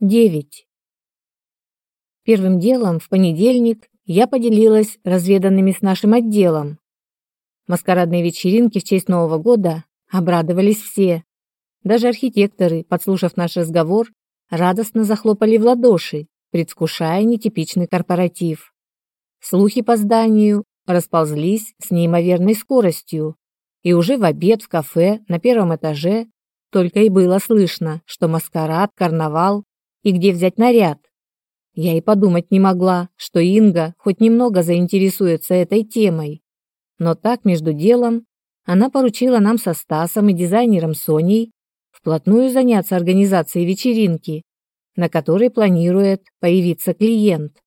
9. Первым делом в понедельник я поделилась разведанными с нашим отделом. Маскарадные вечеринки в честь Нового года обрадовались все. Даже архитекторы, подслушав наш разговор, радостно захлопали в ладоши, предвкушая нетипичный корпоратив. Слухи по зданию расползлись с неимоверной скоростью, и уже в обед в кафе на первом этаже только и было слышно, что маскарад, карнавал и где взять наряд. Я и подумать не могла, что Инга хоть немного заинтересуется этой темой. Но так, между делом, она поручила нам со Стасом и дизайнером Соней вплотную заняться организацией вечеринки, на которой планирует появиться клиент.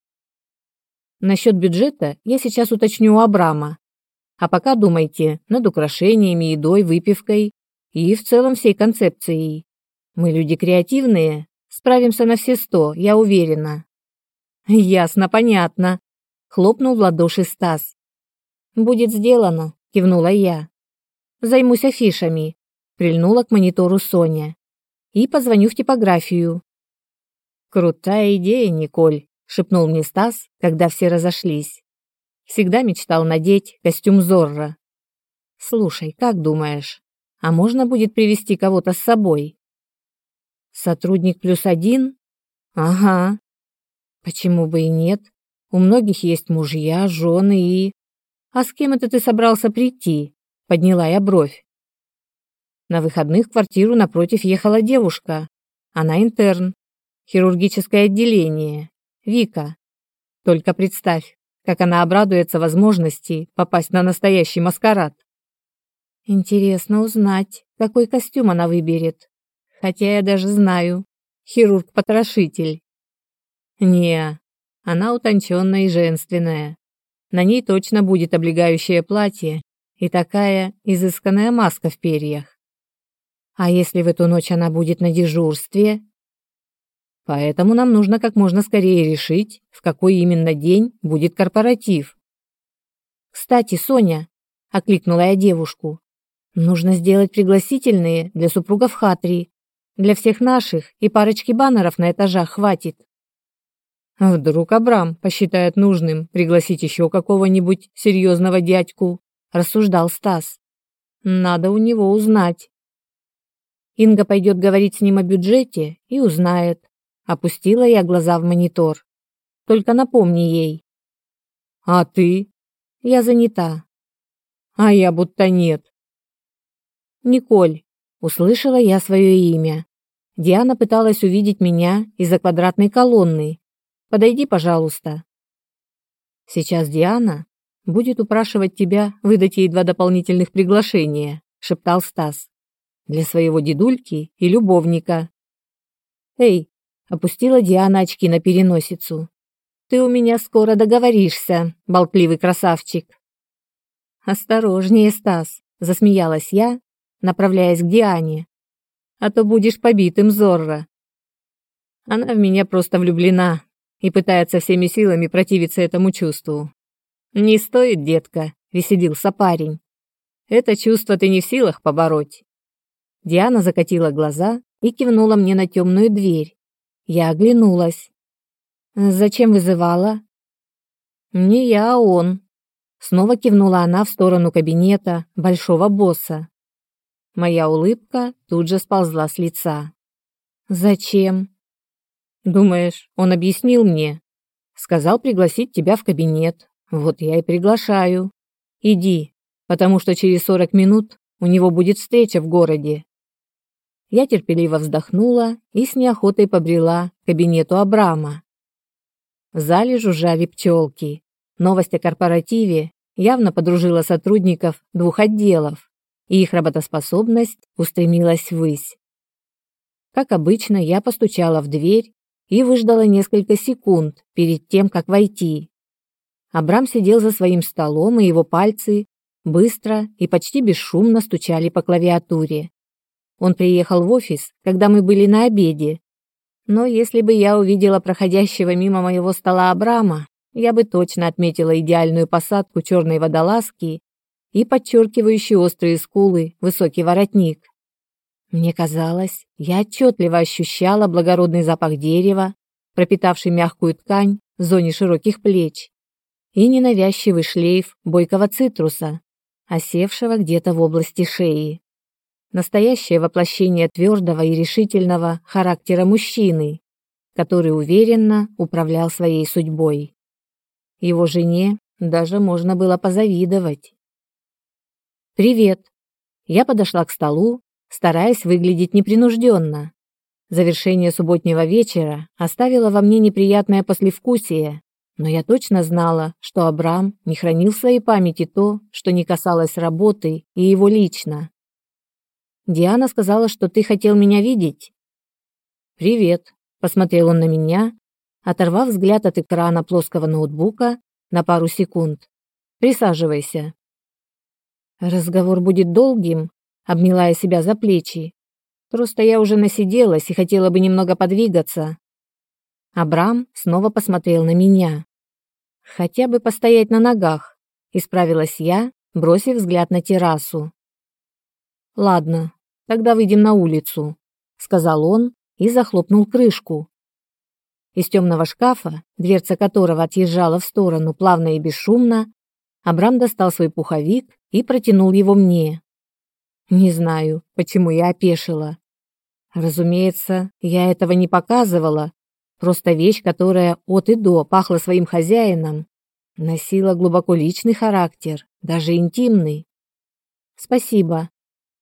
Насчет бюджета я сейчас уточню у Абрама. А пока думайте над украшениями, едой, выпивкой и в целом всей концепцией. Мы люди креативные, Справимся на все сто, я уверена. Ясно, понятно, хлопнул в ладоши Стас. Будет сделано, кивнула я. Займусь афишами, прильнула к монитору Соня. И позвоню в типографию. Крутая идея, Николь, шепнул мне Стас, когда все разошлись. Всегда мечтал надеть костюм Зорро. Слушай, как думаешь, а можно будет привести кого-то с собой? Сотрудник плюс один? Ага. Почему бы и нет? У многих есть мужья, жены и... А с кем это ты собрался прийти? Подняла я бровь. На выходных в квартиру напротив ехала девушка. Она интерн. Хирургическое отделение. Вика. Только представь, как она обрадуется возможности попасть на настоящий маскарад. Интересно узнать, какой костюм она выберет хотя я даже знаю. Хирург-потрошитель. Не, она утонченная и женственная. На ней точно будет облегающее платье и такая изысканная маска в перьях. А если в эту ночь она будет на дежурстве? Поэтому нам нужно как можно скорее решить, в какой именно день будет корпоратив. Кстати, Соня, окликнула я девушку. Нужно сделать пригласительные для супругов Хатри для всех наших и парочки баннеров на этажах хватит. Вдруг Абрам посчитает нужным пригласить еще какого-нибудь серьезного дядьку, рассуждал Стас. Надо у него узнать. Инга пойдет говорить с ним о бюджете и узнает. Опустила я глаза в монитор. Только напомни ей. А ты? Я занята. А я будто нет. Николь, Услышала я свое имя. Диана пыталась увидеть меня из-за квадратной колонны. Подойди, пожалуйста. Сейчас Диана будет упрашивать тебя выдать ей два дополнительных приглашения, шептал Стас. Для своего дедульки и любовника. Эй, опустила Диана очки на переносицу. Ты у меня скоро договоришься, болтливый красавчик. Осторожнее, Стас, засмеялась я направляясь к Диане. А то будешь побитым, Зорро. Она в меня просто влюблена и пытается всеми силами противиться этому чувству. Не стоит, детка, веселился парень. Это чувство ты не в силах побороть. Диана закатила глаза и кивнула мне на темную дверь. Я оглянулась. Зачем вызывала? Не я, а он. Снова кивнула она в сторону кабинета большого босса. Моя улыбка тут же сползла с лица. Зачем? Думаешь, он объяснил мне? Сказал пригласить тебя в кабинет. Вот я и приглашаю. Иди, потому что через сорок минут у него будет встреча в городе. Я терпеливо вздохнула и с неохотой побрела к кабинету Абрама. В зале жужжали пчелки. Новость о корпоративе явно подружила сотрудников двух отделов и их работоспособность устремилась ввысь. Как обычно, я постучала в дверь и выждала несколько секунд перед тем, как войти. Абрам сидел за своим столом, и его пальцы быстро и почти бесшумно стучали по клавиатуре. Он приехал в офис, когда мы были на обеде. Но если бы я увидела проходящего мимо моего стола Абрама, я бы точно отметила идеальную посадку черной водолазки и подчеркивающий острые скулы высокий воротник. Мне казалось, я отчетливо ощущала благородный запах дерева, пропитавший мягкую ткань в зоне широких плеч, и ненавязчивый шлейф бойкого цитруса, осевшего где-то в области шеи. Настоящее воплощение твердого и решительного характера мужчины, который уверенно управлял своей судьбой. Его жене даже можно было позавидовать. «Привет!» Я подошла к столу, стараясь выглядеть непринужденно. Завершение субботнего вечера оставило во мне неприятное послевкусие, но я точно знала, что Абрам не хранил в своей памяти то, что не касалось работы и его лично. «Диана сказала, что ты хотел меня видеть?» «Привет», — посмотрел он на меня, оторвав взгляд от экрана плоского ноутбука на пару секунд. «Присаживайся». «Разговор будет долгим», — обняла я себя за плечи. «Просто я уже насиделась и хотела бы немного подвигаться, Абрам снова посмотрел на меня. Хотя бы постоять на ногах, исправилась я, бросив взгляд на террасу. Ладно, тогда выйдем на улицу, сказал он и захлопнул крышку. Из темного шкафа, дверца которого отъезжала в сторону плавно и бесшумно, Абрам достал свой пуховик и протянул его мне. Не знаю, почему я опешила. Разумеется, я этого не показывала, Просто вещь, которая от и до пахла своим хозяином, носила глубоко личный характер, даже интимный. Спасибо.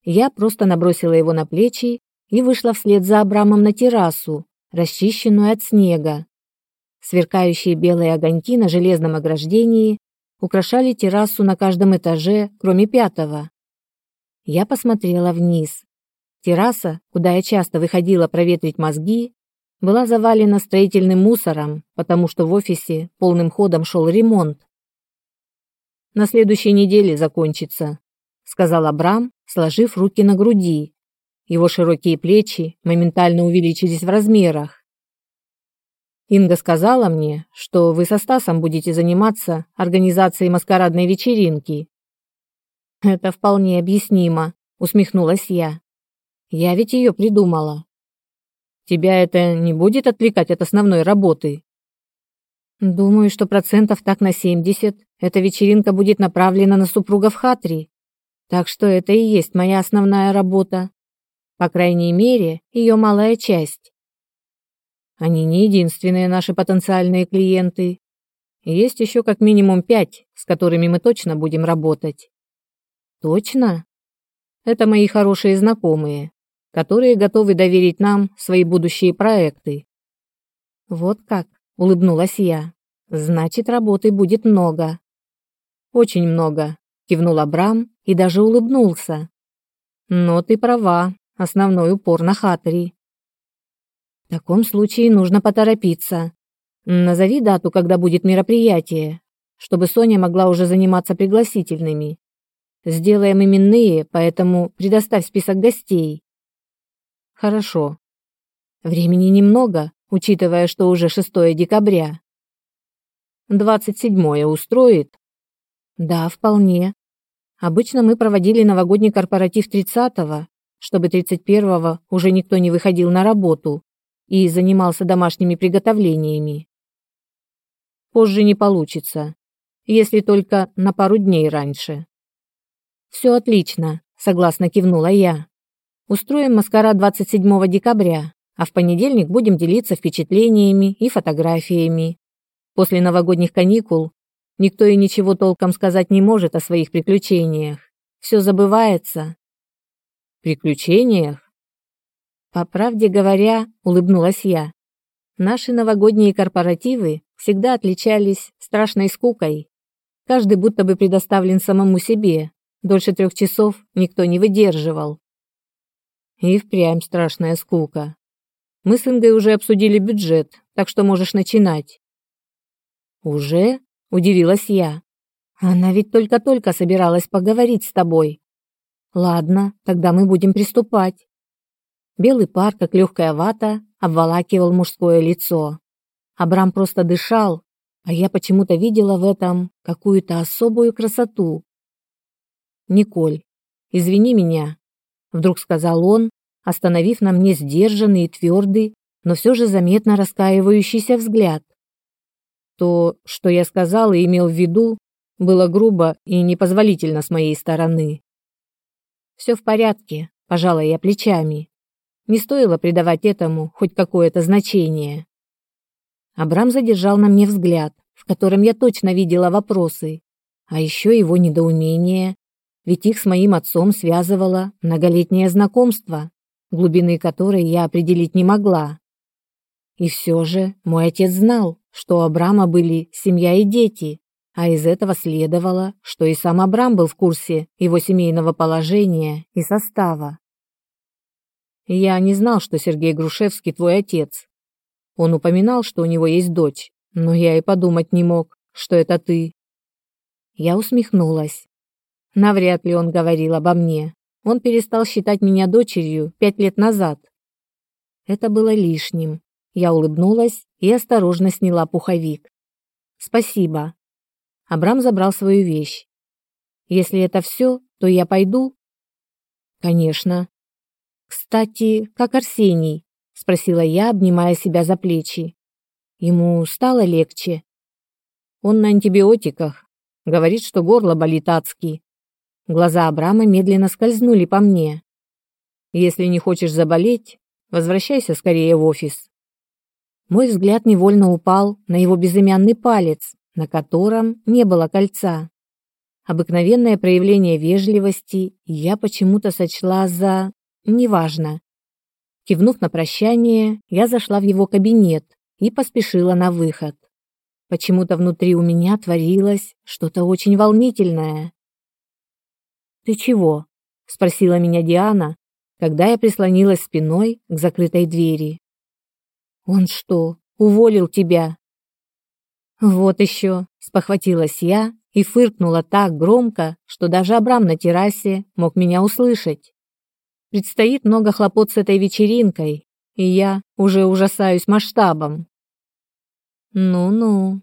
Я просто набросила его на плечи и вышла вслед за Абрамом на террасу, расчищенную от снега. Сверкающие белые огоньки на железном ограждении украшали террасу на каждом этаже, кроме пятого. Я посмотрела вниз. Терраса, куда я часто выходила проветрить мозги, была завалена строительным мусором, потому что в офисе полным ходом шел ремонт. На следующей неделе закончится, сказал Абрам, сложив руки на груди. Его широкие плечи моментально увеличились в размерах. Инга сказала мне, что вы со Стасом будете заниматься организацией маскарадной вечеринки. Это вполне объяснимо, усмехнулась я. Я ведь ее придумала. Тебя это не будет отвлекать от основной работы? Думаю, что процентов так на 70 эта вечеринка будет направлена на супругов Хатри. Так что это и есть моя основная работа. По крайней мере, ее малая часть. Они не единственные наши потенциальные клиенты. Есть еще как минимум пять, с которыми мы точно будем работать. Точно? Это мои хорошие знакомые которые готовы доверить нам свои будущие проекты. Вот как, улыбнулась я. Значит, работы будет много. Очень много, кивнул Абрам и даже улыбнулся. Но ты права, основной упор на Хатри. В таком случае нужно поторопиться. Назови дату, когда будет мероприятие, чтобы Соня могла уже заниматься пригласительными. Сделаем именные, поэтому предоставь список гостей. Хорошо. Времени немного, учитывая, что уже 6 декабря. 27 устроит? Да, вполне. Обычно мы проводили новогодний корпоратив 30-го, чтобы 31-го уже никто не выходил на работу и занимался домашними приготовлениями. Позже не получится, если только на пару дней раньше. Все отлично, согласно кивнула я. Устроим маскарад 27 декабря, а в понедельник будем делиться впечатлениями и фотографиями. После новогодних каникул никто и ничего толком сказать не может о своих приключениях. Все забывается. Приключениях? По правде говоря, улыбнулась я. Наши новогодние корпоративы всегда отличались страшной скукой. Каждый будто бы предоставлен самому себе. Дольше трех часов никто не выдерживал. И впрямь страшная скука. Мы с Ингой уже обсудили бюджет, так что можешь начинать. Уже? Удивилась я. Она ведь только-только собиралась поговорить с тобой. Ладно, тогда мы будем приступать. Белый пар, как легкая вата, обволакивал мужское лицо. Абрам просто дышал, а я почему-то видела в этом какую-то особую красоту. Николь, извини меня, вдруг сказал он, остановив на мне сдержанный и твердый, но все же заметно раскаивающийся взгляд. То, что я сказал и имел в виду, было грубо и непозволительно с моей стороны. Все в порядке, пожалуй, я плечами. Не стоило придавать этому хоть какое-то значение. Абрам задержал на мне взгляд, в котором я точно видела вопросы, а еще его недоумение, ведь их с моим отцом связывало многолетнее знакомство, глубины которой я определить не могла. И все же мой отец знал, что у Абрама были семья и дети, а из этого следовало, что и сам Абрам был в курсе его семейного положения и состава. Я не знал, что Сергей Грушевский твой отец. Он упоминал, что у него есть дочь, но я и подумать не мог, что это ты. Я усмехнулась. Навряд ли он говорил обо мне. Он перестал считать меня дочерью пять лет назад. Это было лишним. Я улыбнулась и осторожно сняла пуховик. Спасибо. Абрам забрал свою вещь. Если это все, то я пойду. Конечно. Кстати, как Арсений? спросила я, обнимая себя за плечи. Ему стало легче. Он на антибиотиках. Говорит, что горло болит адски. Глаза Абрама медленно скользнули по мне. Если не хочешь заболеть, возвращайся скорее в офис. Мой взгляд невольно упал на его безымянный палец, на котором не было кольца. Обыкновенное проявление вежливости я почему-то сочла за неважно. Кивнув на прощание, я зашла в его кабинет и поспешила на выход. Почему-то внутри у меня творилось что-то очень волнительное. «Ты чего?» – спросила меня Диана, когда я прислонилась спиной к закрытой двери. «Он что, уволил тебя?» «Вот еще!» – спохватилась я и фыркнула так громко, что даже Абрам на террасе мог меня услышать. Предстоит много хлопот с этой вечеринкой, и я уже ужасаюсь масштабом. Ну-ну,